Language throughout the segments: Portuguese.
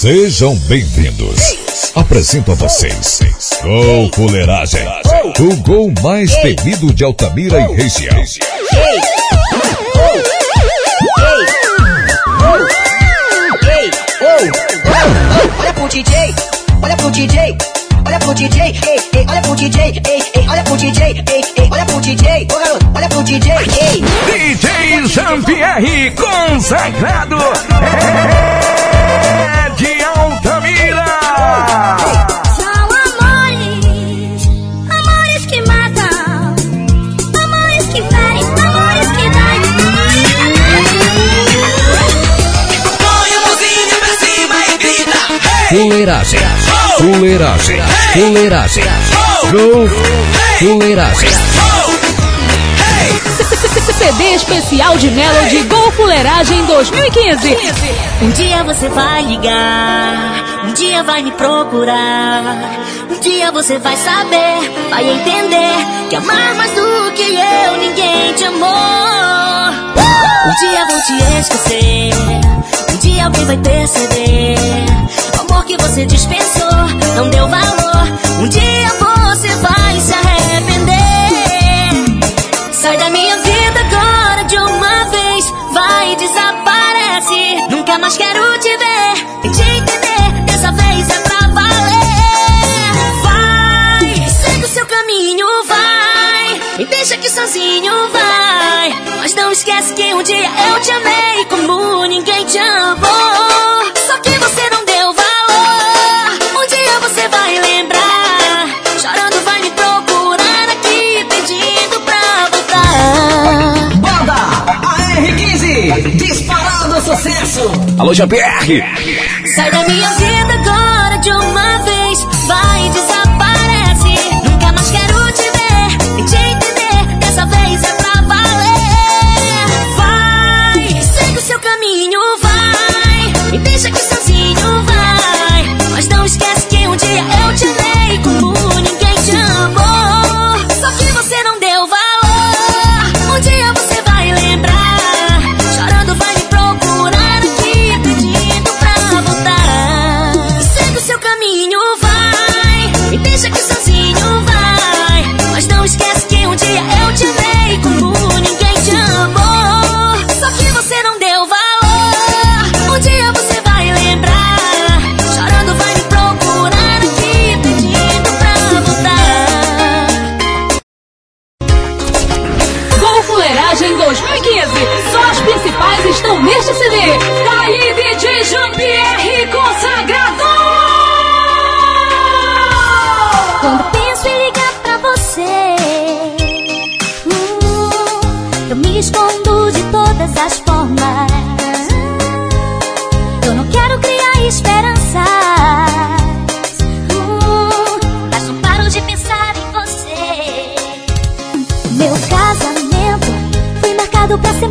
Sejam bem-vindos. Apresento a vocês Gol Fuleiragem, o gol mais temido de Altamira e região. Olha pro DJ, olha pro DJ, olha pro DJ, ei, ei, olha pro DJ, ei, ei, olha pro DJ, ei, ei, olha pro DJ, ô garoto, olha pro DJ, ei. DJ Jean-Pierre consagrado. É Fuleiragem. Fuleiragem. Fuleiragem. Fuleiragem. CD especial de Melody Gol Fuleiragem 2015. Um dia você vai ligar, um dia vai me procurar, um dia você vai saber, vai entender que amar mais do que eu ninguém te amou. Um dia vou te esquecer, um dia alguém vai perceber amor que você dispensou, não deu valor. Um dia você vai se arrepender. Sai da minha vida agora de uma vez, vai e desaparece. Nunca mais quero te ver. Alô, Jean-Pierre! Sai da minha vida! pra ser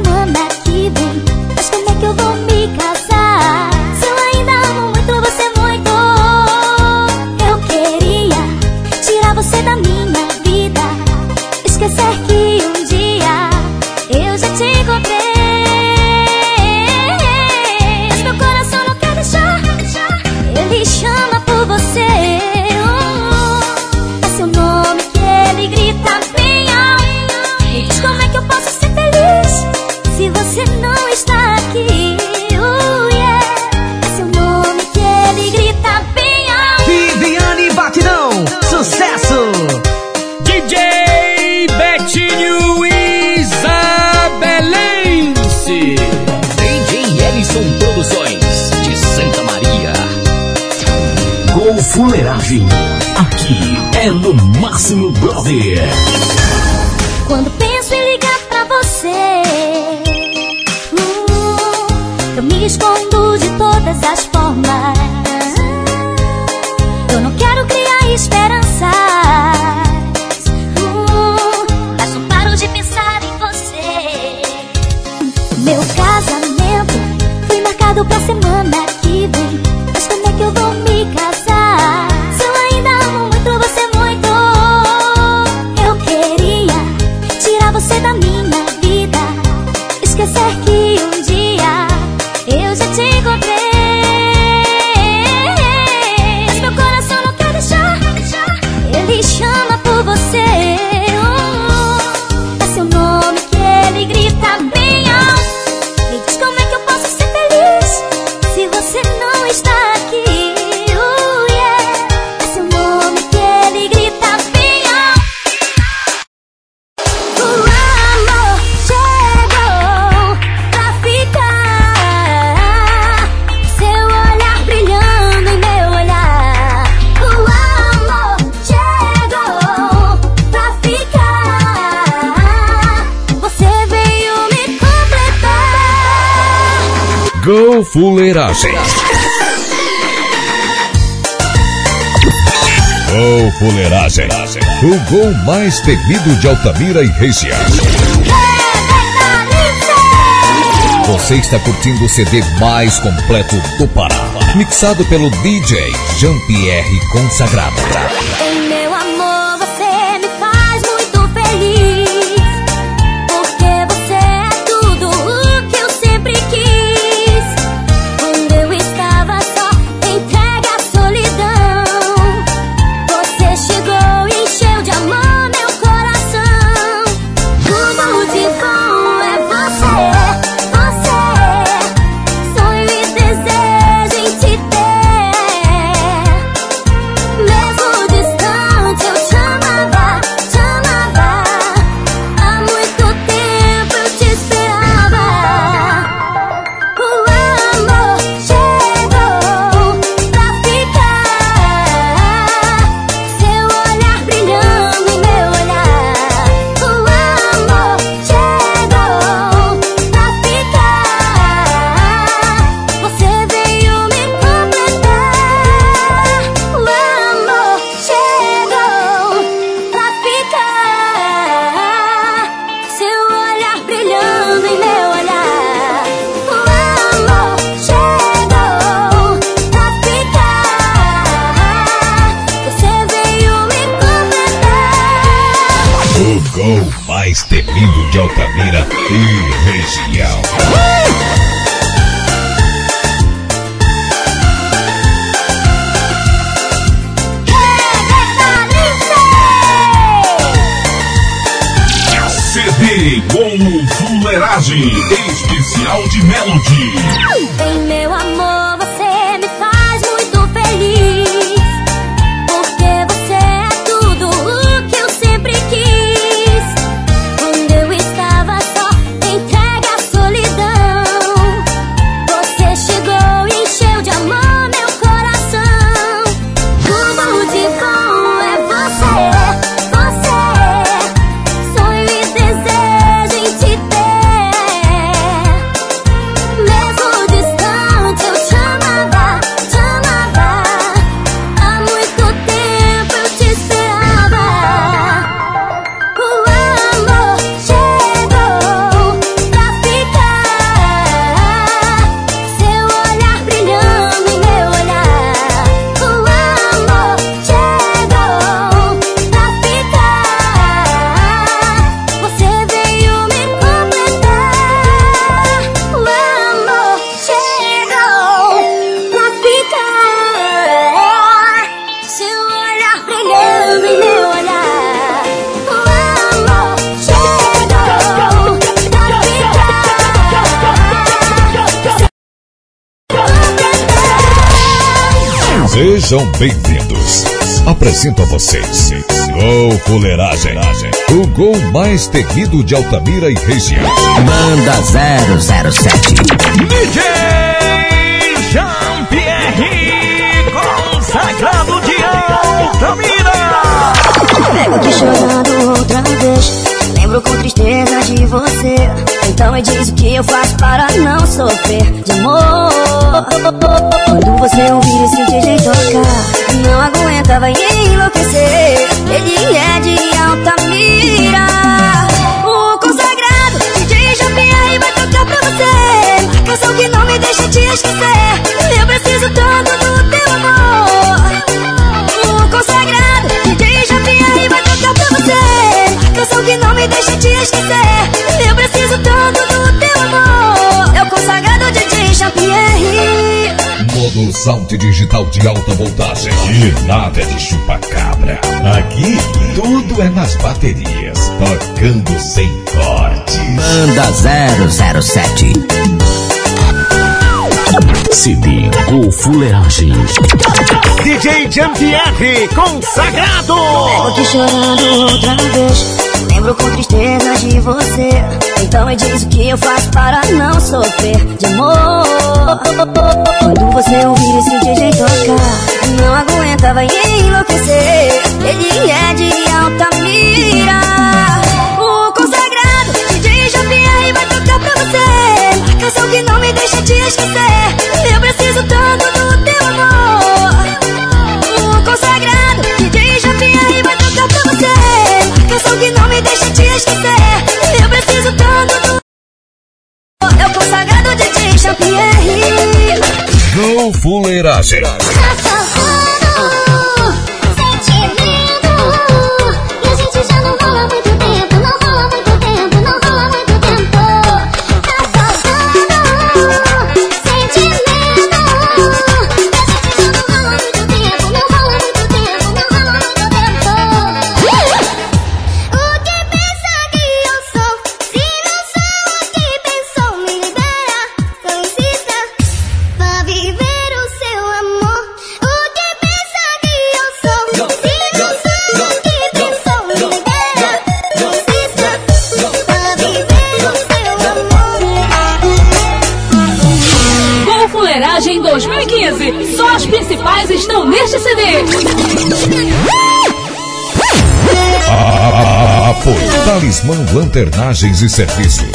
Fuleiragem. Gol Fuleiragem. O gol mais temido de Altamira e região. Você está curtindo o CD mais completo do Pará. Mixado pelo DJ Jean-Pierre Consagrado. Bem-vindos. Apresento a vocês Gol Fuleiragem. O gol mais temido de Altamira e região. Manda 007. DJ Jean-Pierre Consagrado de Altamira. Pego aqui chorando outra vez. Lembro com tristeza de você. Então me diz o que eu faço para não sofrer de amor. Quando você ouvir esse DJ tocar, não aguenta, vai enlouquecer. Ele é de alta mira. O consagrado DJ Jean-Pierre vai tocar pra você. Canção que não me deixa te esquecer. Eu preciso tanto do teu amor. O consagrado DJ Jean-Pierre vai tocar pra você canção que não me deixa te esquecer Eu preciso tanto do teu amor o consagrado DJ Jean-Pierre Modo Sound Digital de alta voltagem. E nada de chupa-cabra. Aqui, tudo é nas baterias. Tocando sem corte. Manda 007. CD Gol Fuleiragem. DJ Jean-Pierre Consagrado. Pego aqui chorando outra vez Lembro com tristeza de você Então me diz o que eu faço para não sofrer de amor Quando você ouvir esse DJ tocar Não aguenta, vai enlouquecer Ele é de alta mira sensação que não me deixa te esquecer. Eu preciso tanto do teu amor. O consagrado de deixa e vai tocar pra você. A canção que não me deixa te esquecer. Eu preciso tanto do é o consagrado de Jean Pierre. Go Fuleiragem. Talismã Lanternagens e Serviços.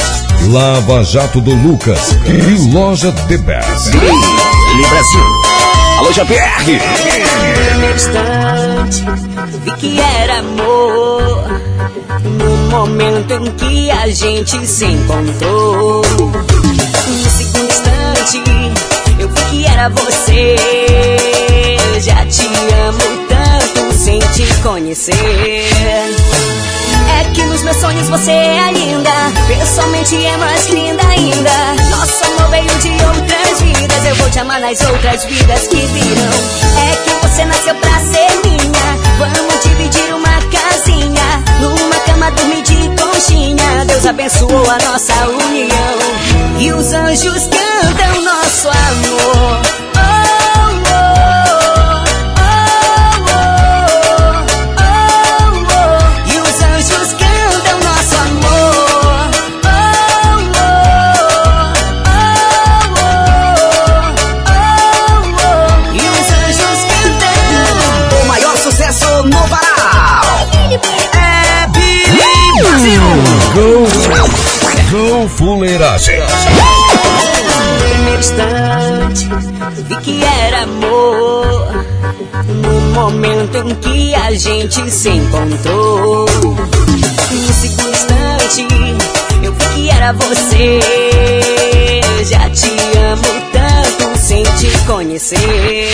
Lava Jato do Lucas e Loja The Best. Li Brasil. Alô, JPR. instante vi que era amor no momento em que a gente se encontrou. No segundo instante eu vi que era você. Já te amo tanto sem te conhecer. É que nos meus sonhos você é linda, pessoalmente é mais linda ainda. Nosso amor veio de outras vidas, eu vou te amar nas outras vidas que virão. É que você nasceu pra ser minha, vamos dividir uma casinha, numa cama dormir de conchinha. Deus abençoou a nossa união e os anjos cantam nosso amor. Go Fuleiragem. Primeiro instante vi que era amor no momento em que a gente se encontrou. No segundo instante eu vi que era você. Já te amo tanto sem te conhecer.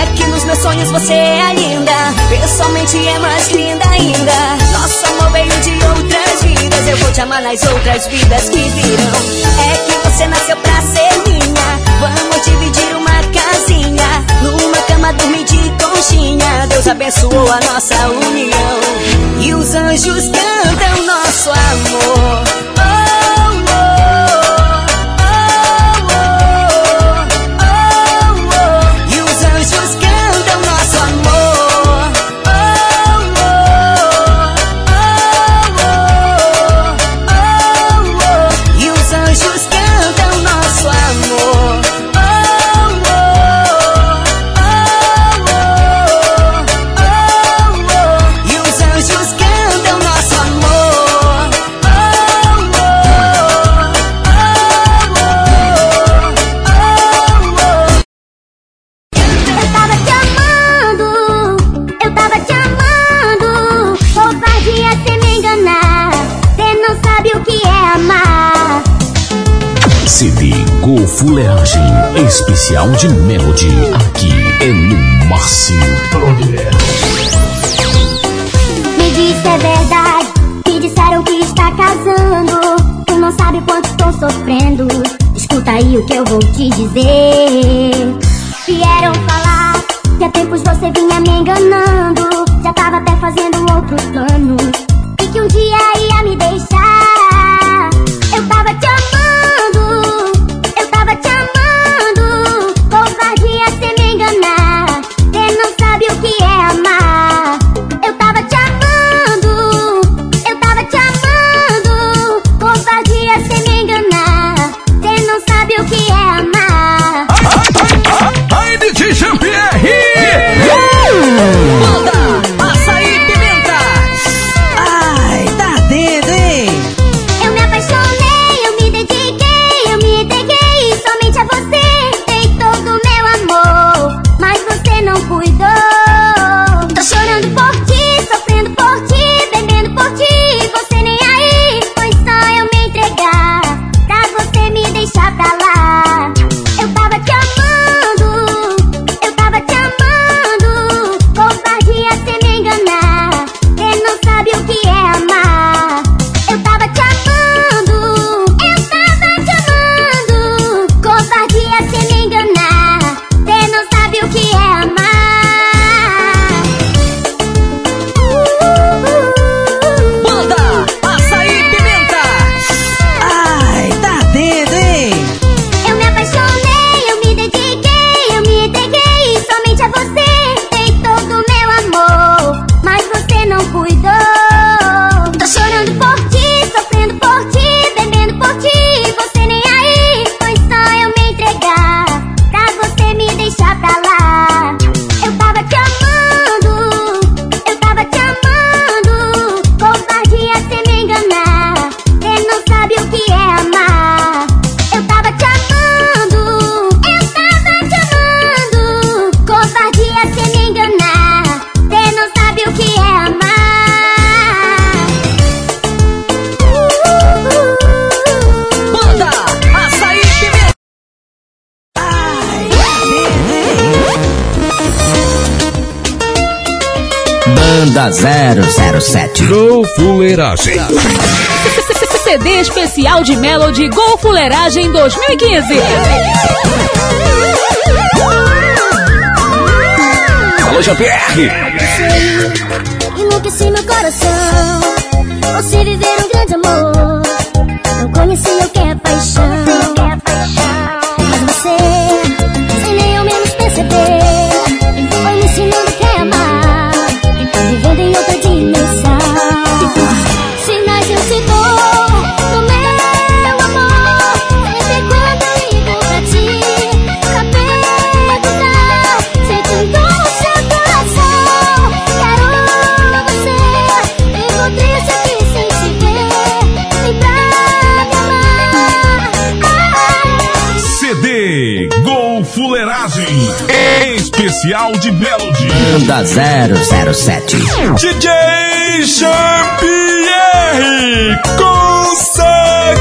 É que nos meus sonhos você é linda, pessoalmente é mais linda ainda. Nosso amor veio de outras vidas, eu vou te amar nas outras vidas que virão. É que você nasceu pra ser minha, vamos dividir uma casinha, numa cama dormir de conchinha. Deus abençoou a nossa união e os anjos cantam nosso amor. Oh, Go Fuleiragem. Especial de Melody. Aqui é no máximo. Me disse é verdade, me disseram que está casando. Tu não sabe quanto tô sofrendo. Escuta aí o que eu vou te dizer. 007. Gol Fuleiragem. CD especial de Melody Gol Fuleiragem 2015. Alô, Jean-Pierre. Enlouqueci meu coração. Você viver Comercial de Melody. Banda 007. DJ Jean-Pierre Consagrado.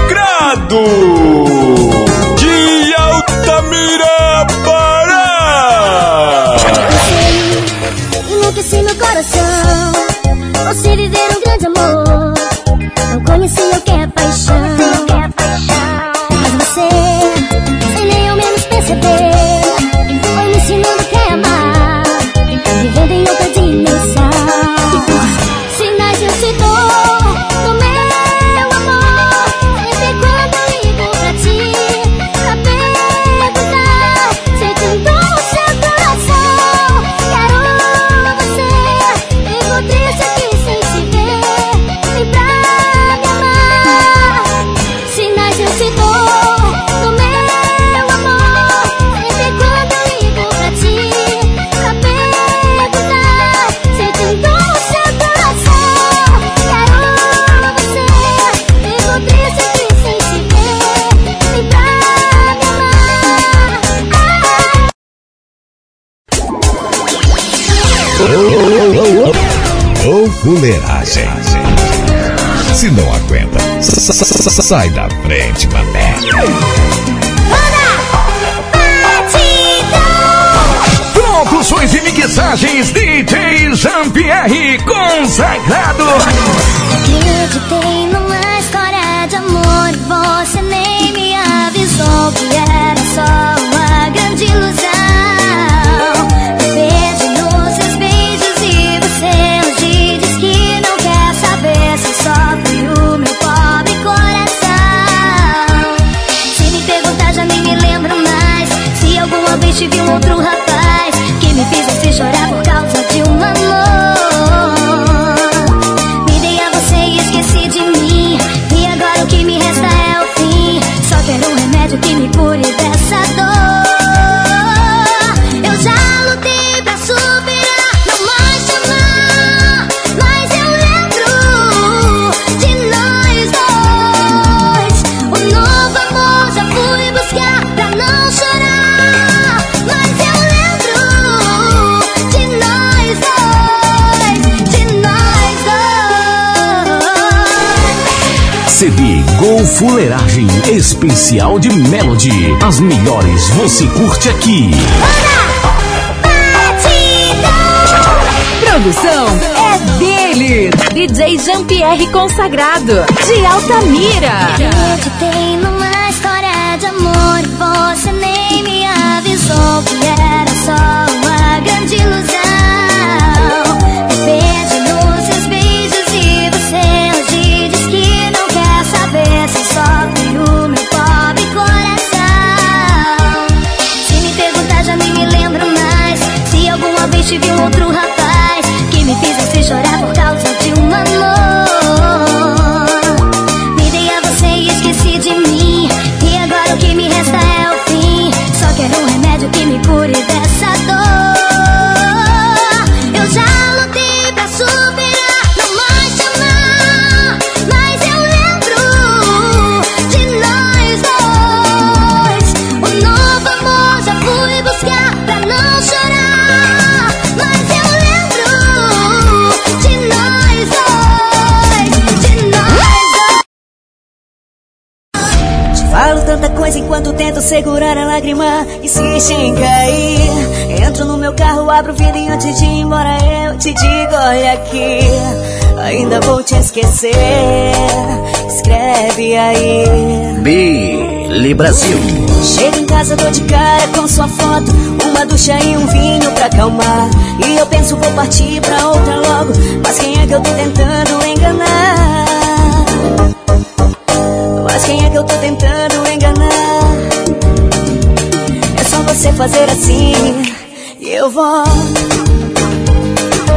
De Altamira, Pará. Enlouqueci meu coração. Sai da frente, mané. Produções e mixagens DJ Jean-Pierre consagrado. Fuleiragem Especial de Melody. As melhores você curte aqui. Bora! Produção é dele. DJ Jean-Pierre Consagrado. De Altamira. Mira. segurar a lágrima, insiste em cair. Entro no meu carro, abro o vidro e antes de ir embora eu te digo: olha aqui, ainda vou te esquecer. Escreve aí. Billy Brasil. Chego em casa, tô de cara com sua foto. Uma ducha e um vinho pra acalmar. E eu penso, vou partir pra outra logo. Mas quem é que eu tô tentando enganar? Mas quem é que eu tô tentando enganar? Você fazer assim eu volto.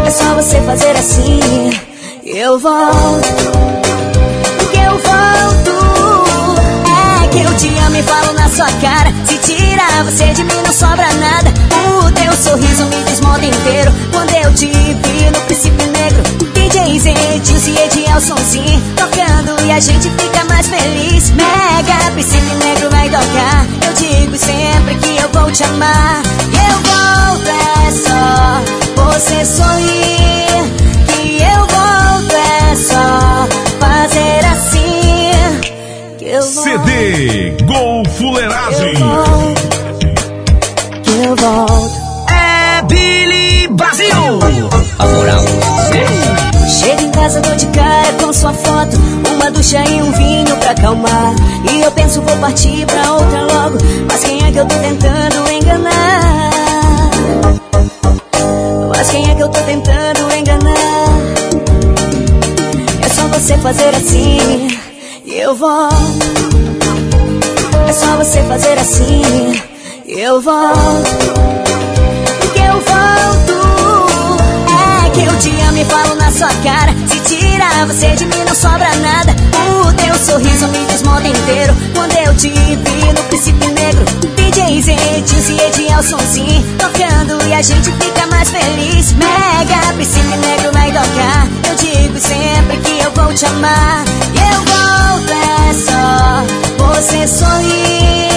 É só você fazer assim eu volto. Eu volto. É que eu te amo e falo na sua cara. Se tirar você de mim não sobra nada. O teu sorriso me desmoda inteiro. Quando eu te vi no princípio negro. DJs, Edilson e Edielson sim Tocando e a gente fica mais feliz Mega princípio negro vai tocar Eu te amar Eu volto, é só você sorrir Que eu volto, é só fazer assim Que eu volto CD Gol Fuleiragem. que eu volto. É Billy Brasil. A moral. Chego em casa, tô de cara com sua foto. Uma ducha e um vinho pra acalmar. E eu penso, vou partir pra outra logo. Mas quem é que eu tô tentando enganar? Mas quem é que eu tô tentando enganar? É só você fazer assim e eu volto. É só você fazer assim e eu volto. Que eu volto. É que eu te amo e falo na sua cara. Se tirar você de mim não sobra nada. O teu sorriso me desmoda inteiro. Quando eu te vi no princípio negro. DJs, Edins e Edielson sim Tocando e a gente fica mais feliz. Mega princípio negro vai tocar. Eu digo sempre que eu vou te amar. E eu volto, é só você sorrir.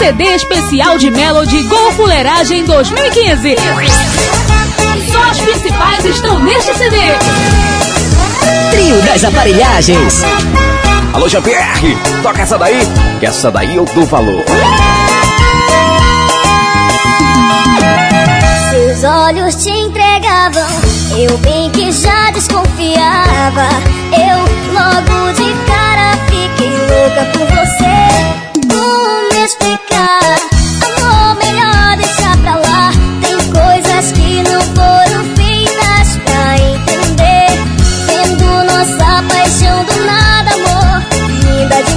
CD especial de Melody Gol Fuleiragem 2015. Só as principais estão neste CD. Trio das aparelhagens. Alô, Jean-Pierre, toca essa daí, que essa daí eu dou valor. Seus olhos te entregavam, eu bem que já desconfiava. Eu logo de cara fiquei louca por você.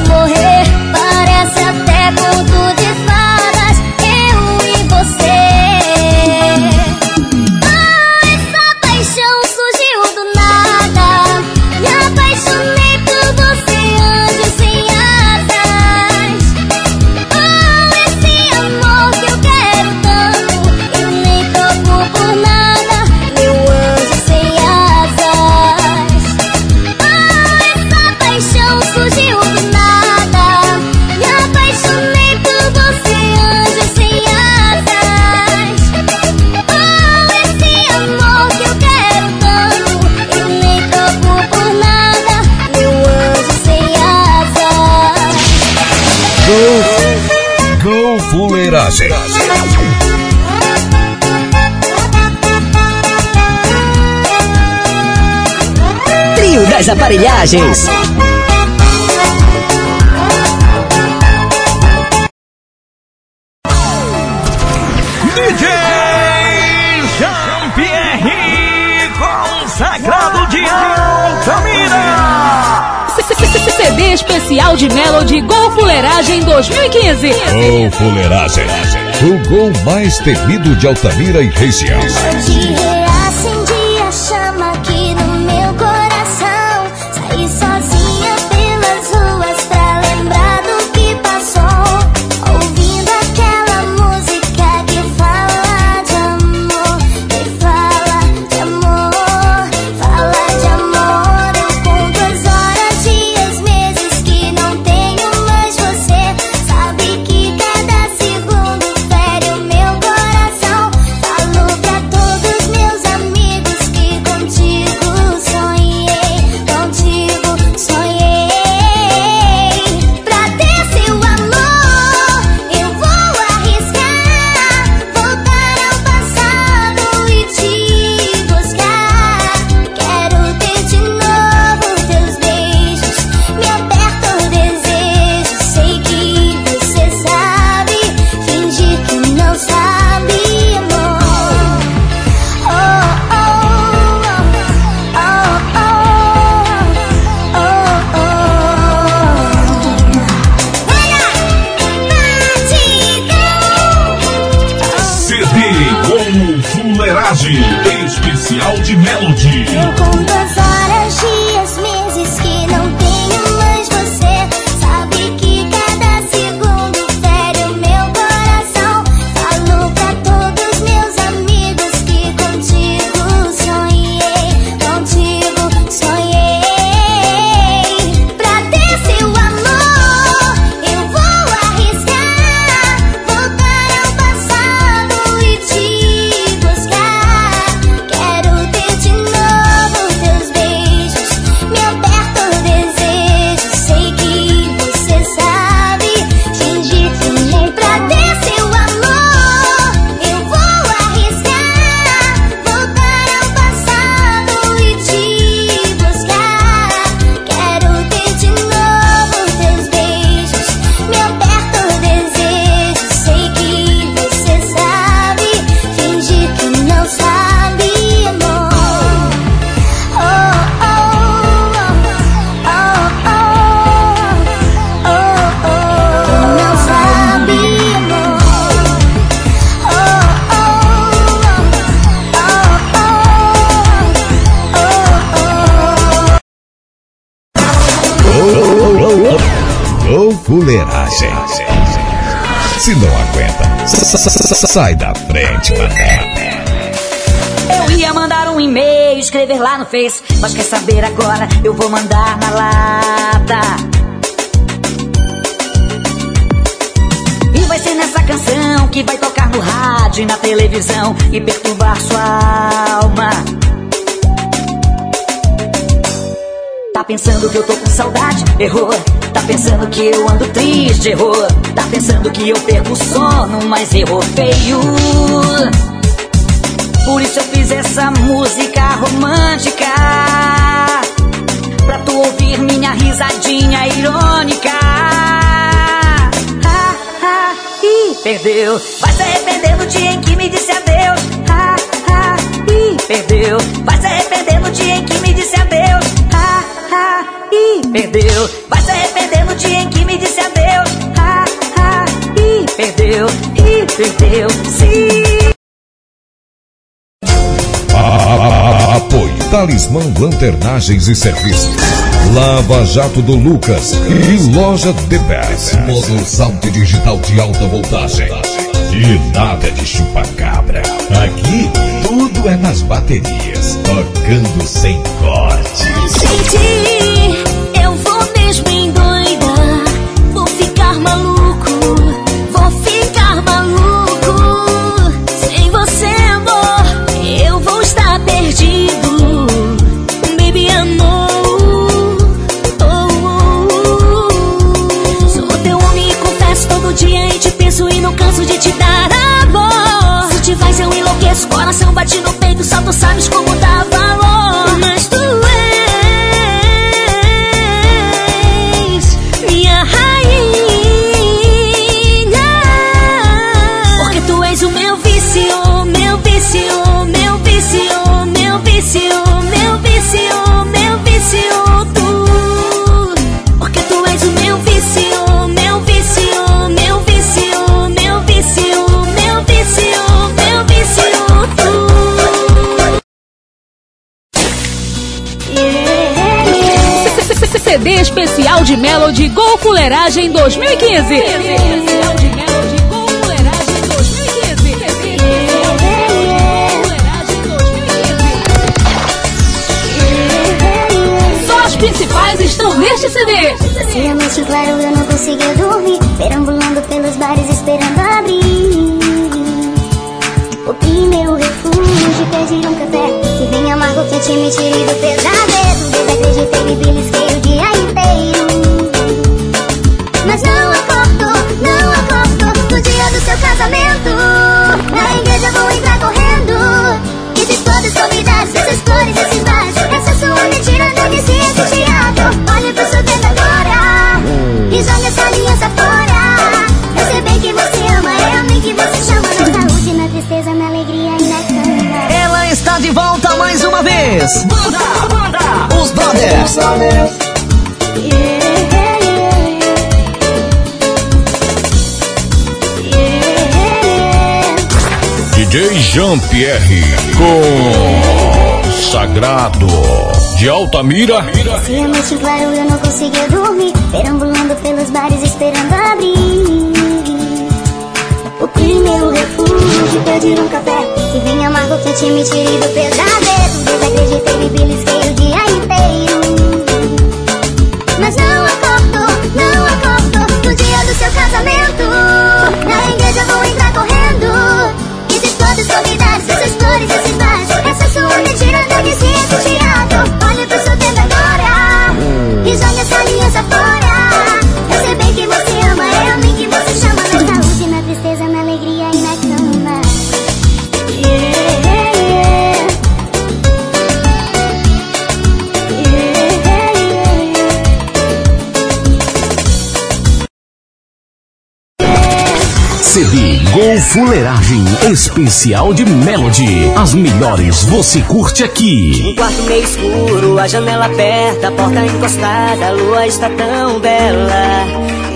Morrer. Das aparelhagens. DJ Jean-Pierre consagrado de Altamira. CD especial de Melody Gol Fuleiragem 2015. Gol Fuleiragem. O gol mais temido de Altamira e região. Sai da frente, mané. Eu ia mandar um e-mail, escrever lá no Face. Mas quer saber agora? Eu vou mandar na lata. E vai ser nessa canção que vai tocar no rádio e na televisão e perturbar sua alma. Tá pensando que eu tô com saudade? Errou. Tá pensando que eu ando triste? Errou. Tá pensando que eu perco sono, mas errou feio. Por isso eu fiz essa música romântica Pra tu ouvir minha risadinha irônica ah, ah, Ih, perdeu Vai se arrepender no dia em que me disse adeus ah, ah, Ih, perdeu Vai se arrepender no dia em que me disse adeus ah, ah, Ih, perdeu se arrepender no dia em que me disse adeus ah, ah, Ih, perdeu Ih, perdeu Sim Apoio Talismã Lanternagens e Serviços. Lava Jato do Lucas e Loja The Best. Modo Sound Digital de alta voltagem. E nada de chupa-cabra. Aqui tudo é nas baterias. Tocando sem cortes. Tu sabes como Melody Gol Fuleiragem 2015. CD especial de Melody Gol Fuleiragem 2015. Fuleiragem 2015. Só as principais estão neste CD. Se a noite claro eu não conseguia dormir Perambulando pelos bares esperando abrir O meu refúgio, pedir um café Que vem amargo que me tire do pesadelo Desacreditei, me belisquei o dia volta mais uma vez. Banda, banda, os brothers. DJ Jean-Pierre com Sagrado de Altamira. Se a noite claro eu não conseguia dormir Perambulando pelos bares esperando abrir O primeiro refúgio, pedir um café Que vem amargo que te me tire do pesadelo. Desacreditei, me belisquei o dia inteiro. Mas não acordo, não acordo No dia do seu casamento. Na igreja vou entrar correndo. E de todos convidados, essas flores, esses bares. Essa sua mentira não me Fuleiragem Especial de Melody. As melhores você curte aqui. Um quarto meio escuro, a janela aberta, a porta encostada, a lua está tão bela.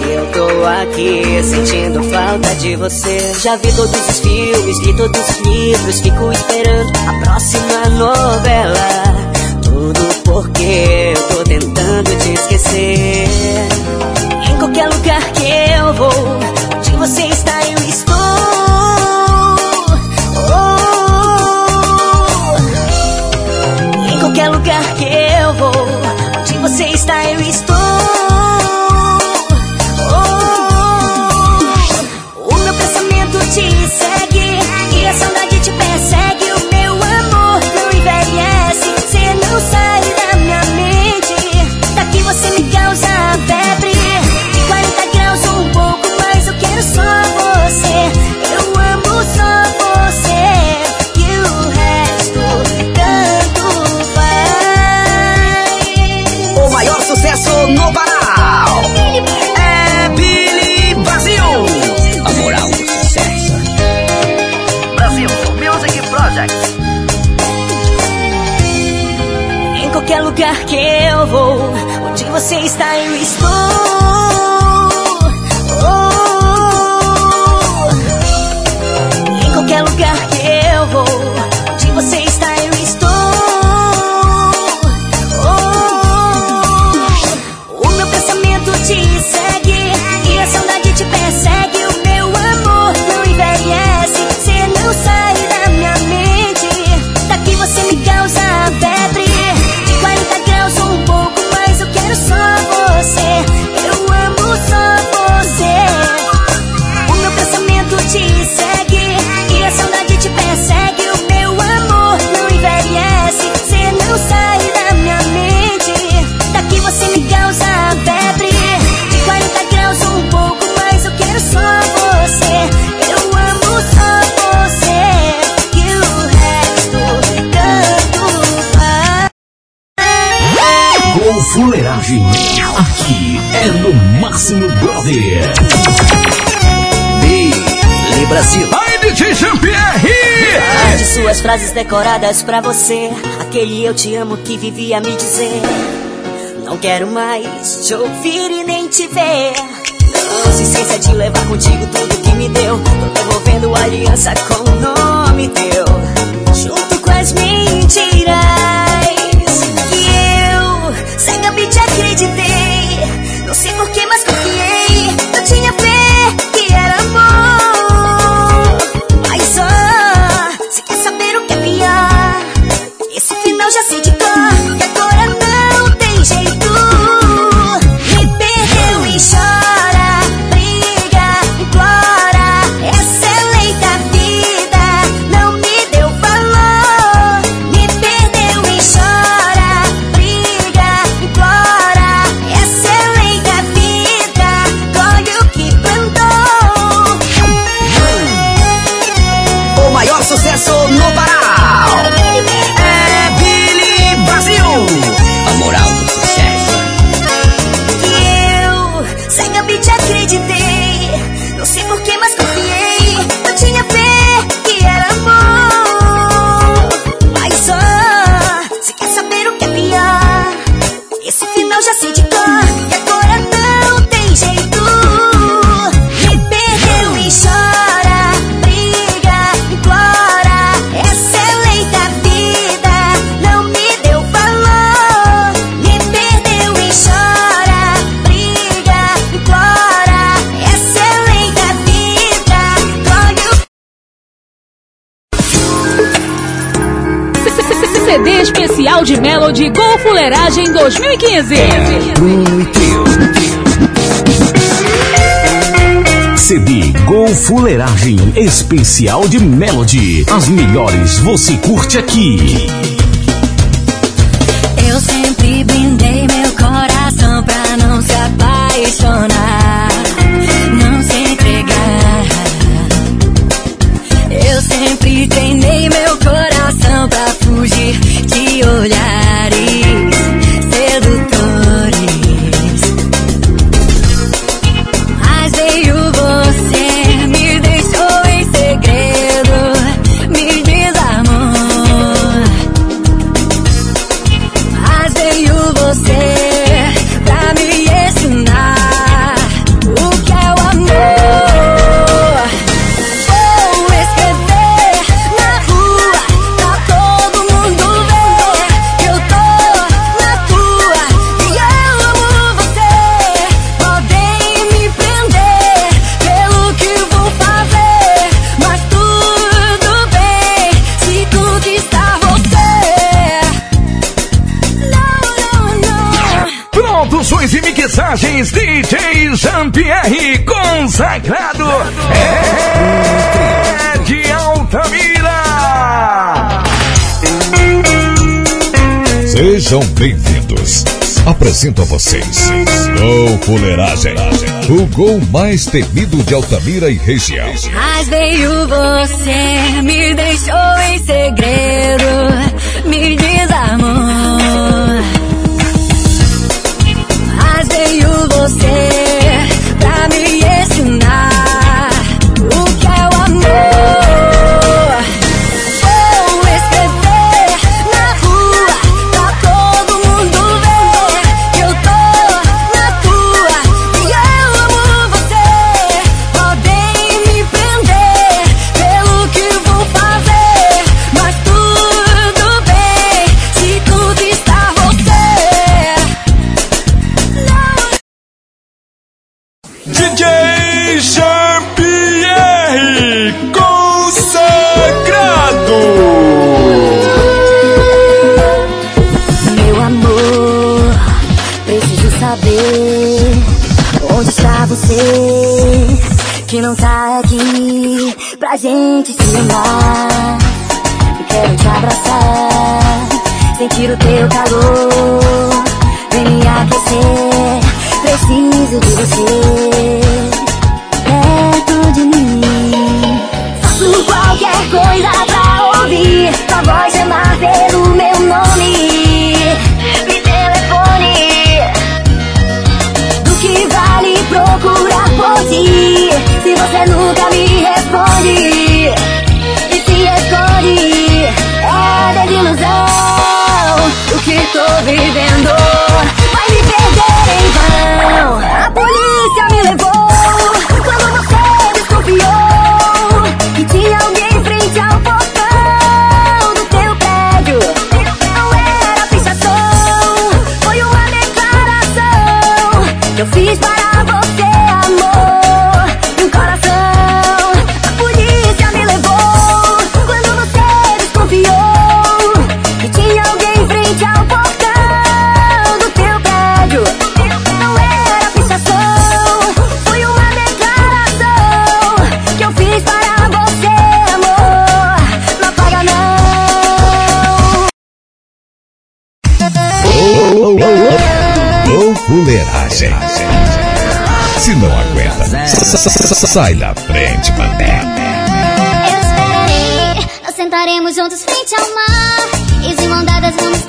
Eu tô aqui sentindo falta de você. Já vi todos os filmes, li todos os livros, fico esperando a próxima novela. Tudo porque eu tô tentando te esquecer. Em qualquer lugar ou fuleiragem. Aqui é no Máximo Brother. Billy Brasil. Aí, DJ Jean-Pierre! De suas frases decoradas pra você. Aquele eu te amo que vivia me dizer. Não quero mais te ouvir e nem te ver. Não se de levar contigo tudo que me deu. Tô devolvendo a aliança com o nome teu. Junto com as mentiras. de Melody Gol Fuleiragem 2015. Bruno. CD Gol Fuleiragem Especial de Melody. As melhores você curte aqui. DJ Jean-Pierre consagrado é de Altamira. Sejam bem-vindos. Apresento a vocês Gol Fuleiragem, o gol mais temido de Altamira e região. Mas veio você, me deixou em segredo, me desarmou 下面来 aguenta. Sai da frente, mané. Eu esperei, nós sentaremos juntos frente ao mar. E de mão dadas vamos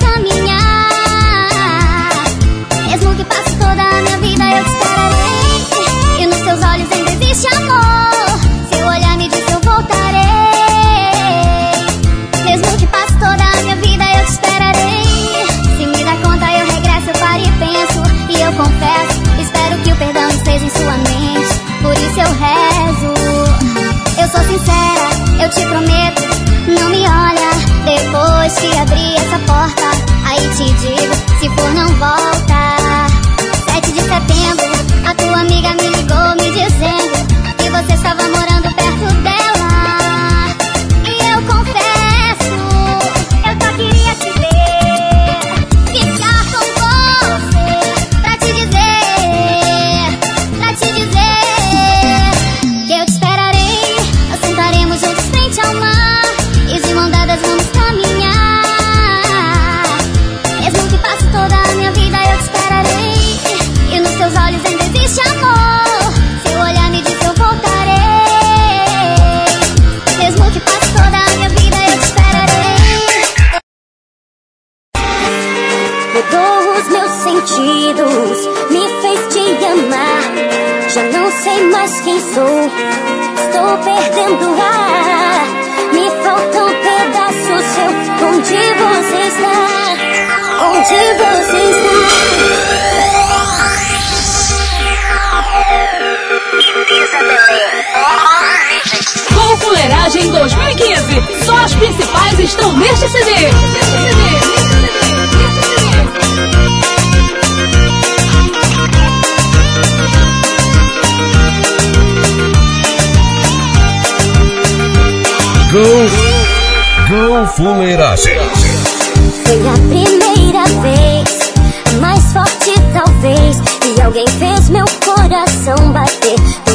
see coração bater.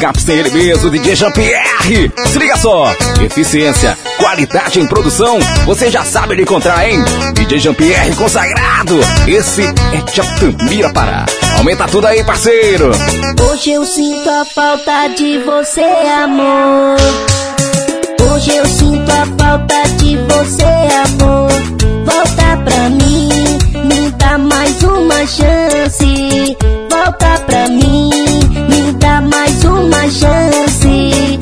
picapes tem ele mesmo, DJ Jean-Pierre. Se liga só, eficiência, qualidade em produção, você já sabe de encontrar, hein? DJ Jean-Pierre consagrado, esse é Chatamira Pará. Aumenta tudo aí, parceiro. Hoje eu sinto a falta de você, amor. Hoje eu sinto a falta de você, amor. Volta pra mim uma chance, volta pra mim, me dá mais uma chance.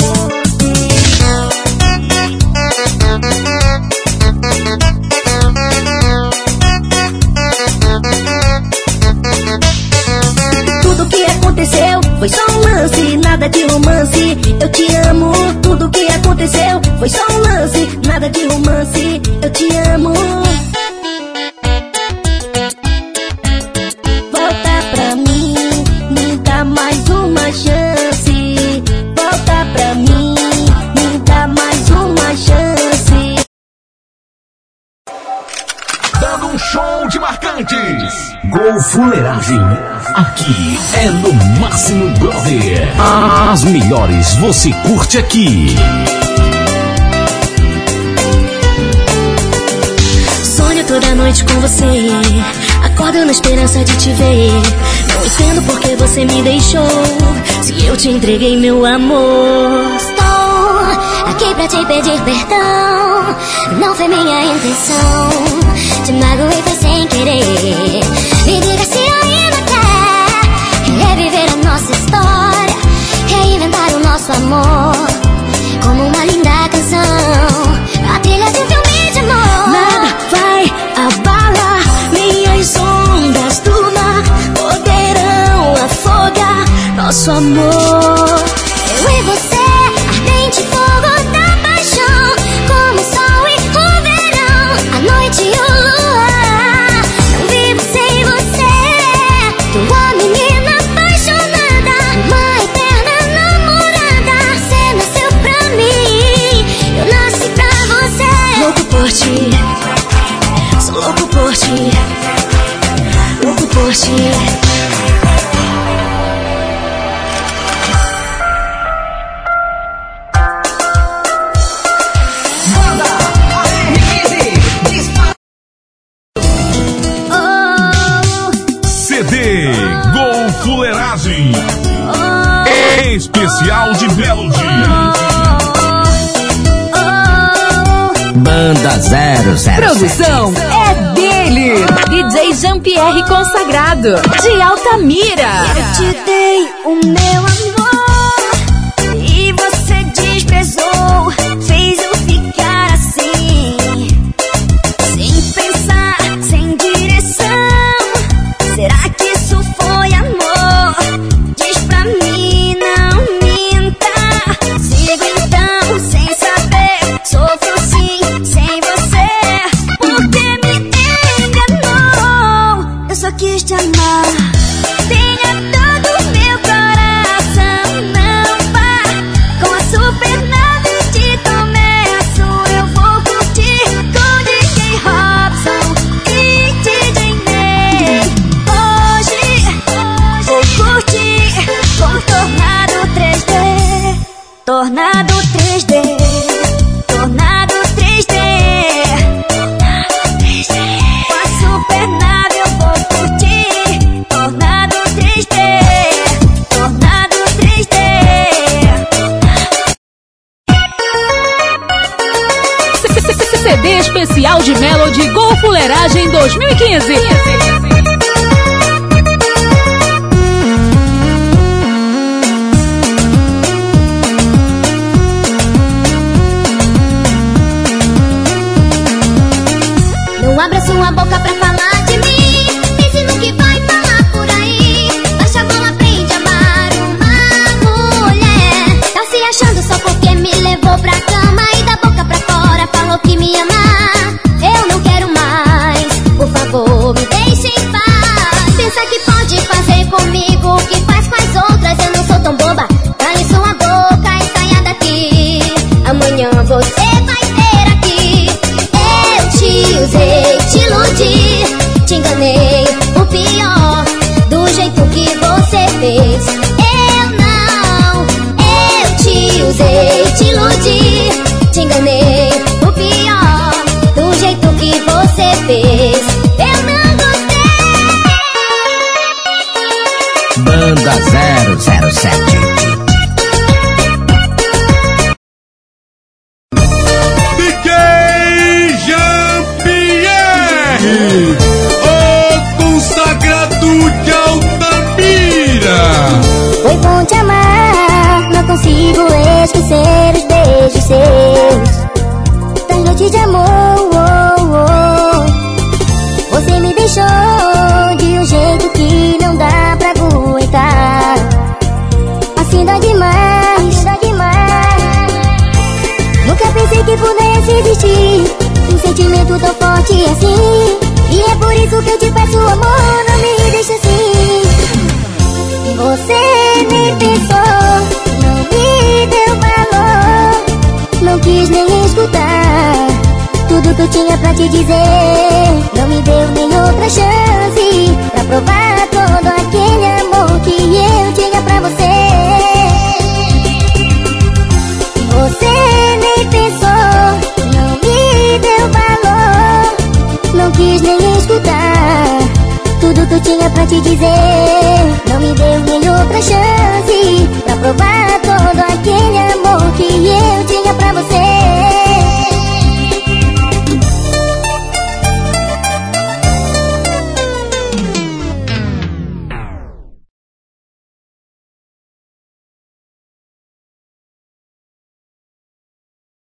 Tudo que aconteceu foi só um lance, nada de romance. Eu te amo. Tudo que aconteceu foi só um lance, nada de romance. Eu te amo. Aqui é no Máximo Brother. As melhores você curte aqui. Sonho toda noite com você. Acordo na esperança de te ver. Não entendo por que você me deixou. Se eu te entreguei meu amor. Estou aqui pra te pedir perdão. Não foi minha intenção. Te magoei, foi sem querer. Me diga nosso amor como uma linda canção.